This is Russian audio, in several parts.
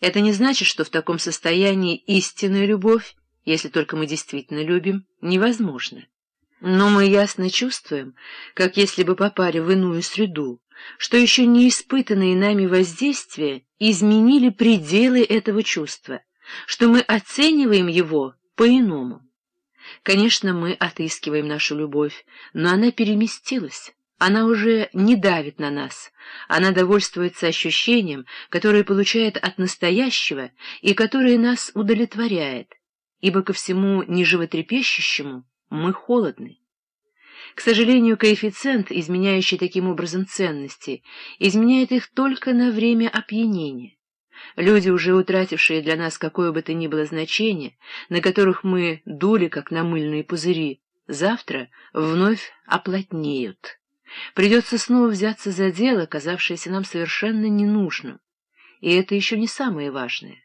Это не значит, что в таком состоянии истинная любовь, если только мы действительно любим, невозможна. Но мы ясно чувствуем, как если бы попали в иную среду, что еще не испытанные нами воздействия изменили пределы этого чувства, что мы оцениваем его по-иному. Конечно, мы отыскиваем нашу любовь, но она переместилась. Она уже не давит на нас, она довольствуется ощущением, которое получает от настоящего и которое нас удовлетворяет, ибо ко всему неживотрепещущему мы холодны. К сожалению, коэффициент, изменяющий таким образом ценности, изменяет их только на время опьянения. Люди, уже утратившие для нас какое бы то ни было значение, на которых мы дули, как на мыльные пузыри, завтра вновь оплотнеют. Придется снова взяться за дело, казавшееся нам совершенно ненужным. И это еще не самое важное.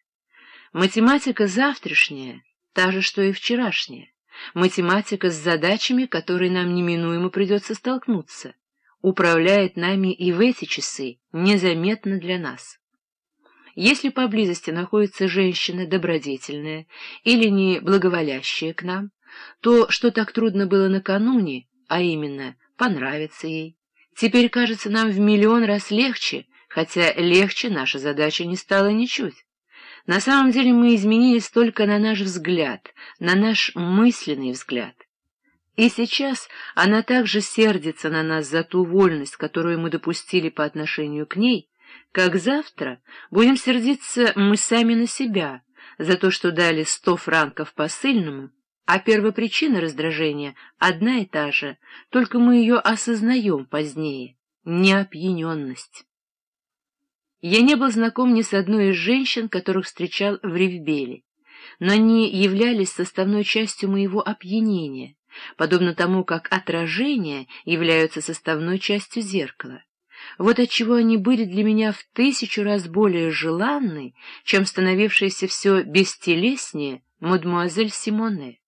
Математика завтрашняя, та же, что и вчерашняя. Математика с задачами, которые нам неминуемо придется столкнуться, управляет нами и в эти часы, незаметно для нас. Если поблизости находится женщина добродетельная или не благоволящая к нам, то, что так трудно было накануне, а именно понравится ей. Теперь кажется нам в миллион раз легче, хотя легче наша задача не стала ничуть. На самом деле мы изменились только на наш взгляд, на наш мысленный взгляд. И сейчас она также сердится на нас за ту вольность, которую мы допустили по отношению к ней, как завтра будем сердиться мы сами на себя за то, что дали сто франков посыльному, а первопричина раздражения одна и та же, только мы ее осознаем позднее — неопьяненность. Я не был знаком ни с одной из женщин, которых встречал в Ривбеле, но они являлись составной частью моего опьянения, подобно тому, как отражения являются составной частью зеркала. Вот отчего они были для меня в тысячу раз более желанны, чем становившиеся все бестелеснее мадемуазель Симоне.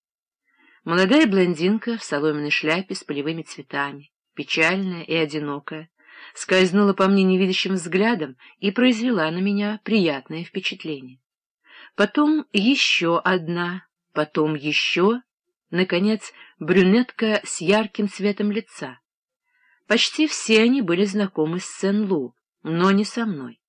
Молодая блондинка в соломенной шляпе с полевыми цветами, печальная и одинокая, скользнула по мне невидящим взглядом и произвела на меня приятное впечатление. Потом еще одна, потом еще, наконец, брюнетка с ярким цветом лица. Почти все они были знакомы с Сен-Лу, но не со мной.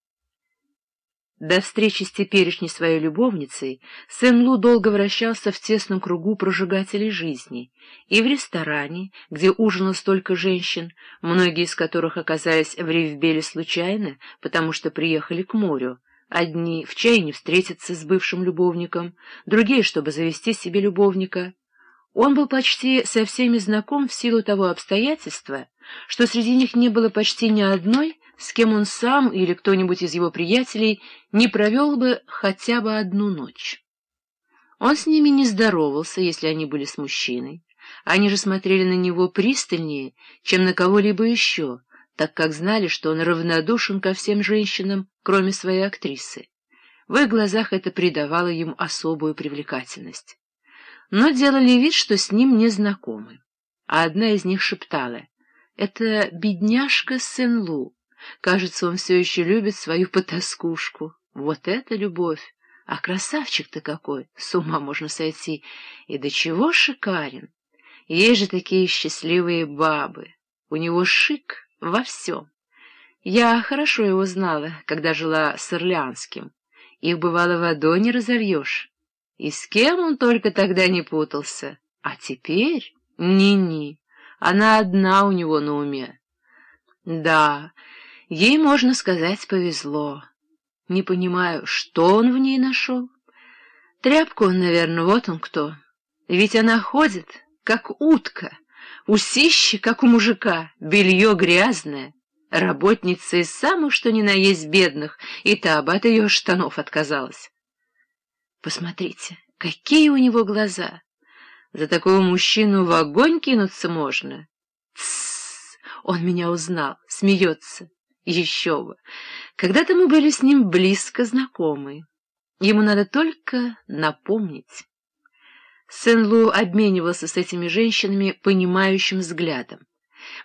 До встречи с теперешней своей любовницей Сен-Лу долго вращался в тесном кругу прожигателей жизни, и в ресторане, где ужинало столько женщин, многие из которых оказались в Ривбеле случайно, потому что приехали к морю, одни в чайне встретиться с бывшим любовником, другие, чтобы завести себе любовника. Он был почти со всеми знаком в силу того обстоятельства, что среди них не было почти ни одной, с кем он сам или кто-нибудь из его приятелей не провел бы хотя бы одну ночь. Он с ними не здоровался, если они были с мужчиной. Они же смотрели на него пристальнее, чем на кого-либо еще, так как знали, что он равнодушен ко всем женщинам, кроме своей актрисы. В их глазах это придавало ему особую привлекательность. Но делали вид, что с ним не знакомы. А одна из них шептала — это бедняжка Сен-Лу, Кажется, он все еще любит свою потаскушку. Вот это любовь! А красавчик-то какой! С ума можно сойти! И до чего шикарен! Есть же такие счастливые бабы! У него шик во всем. Я хорошо его знала, когда жила с Орлеанским. Их, бывало, водой не разовьешь. И с кем он только тогда не путался. А теперь ни-ни, она одна у него на уме. Да, Ей, можно сказать, повезло. Не понимаю, что он в ней нашел. Тряпку он, наверное, вот он кто. Ведь она ходит, как утка, усище, как у мужика, белье грязное. Работница из самых, что ни на есть бедных, и та бы от ее штанов отказалась. Посмотрите, какие у него глаза! За такого мужчину в огонь кинуться можно. Тссс, он меня узнал, смеется. Еще бы! Когда-то мы были с ним близко знакомы. Ему надо только напомнить. Сен-Лу обменивался с этими женщинами понимающим взглядом.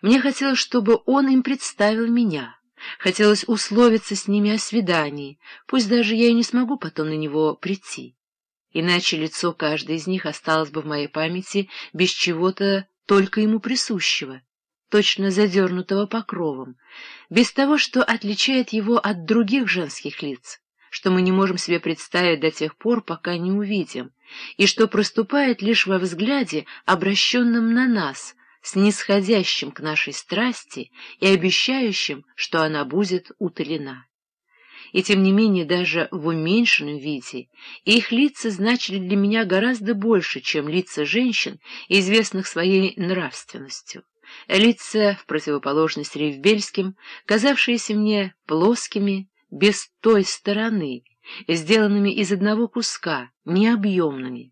Мне хотелось, чтобы он им представил меня, Хотелось условиться с ними о свидании, пусть даже я и не смогу потом на него прийти. Иначе лицо каждой из них осталось бы в моей памяти без чего-то только ему присущего, точно задернутого покровом, без того, что отличает его от других женских лиц, что мы не можем себе представить до тех пор, пока не увидим, и что проступает лишь во взгляде, обращенном на нас, снисходящим к нашей страсти и обещающим, что она будет утолена. И тем не менее даже в уменьшенном виде их лица значили для меня гораздо больше, чем лица женщин, известных своей нравственностью. Лица, в противоположность ревбельским, казавшиеся мне плоскими, без той стороны, сделанными из одного куска, необъемными.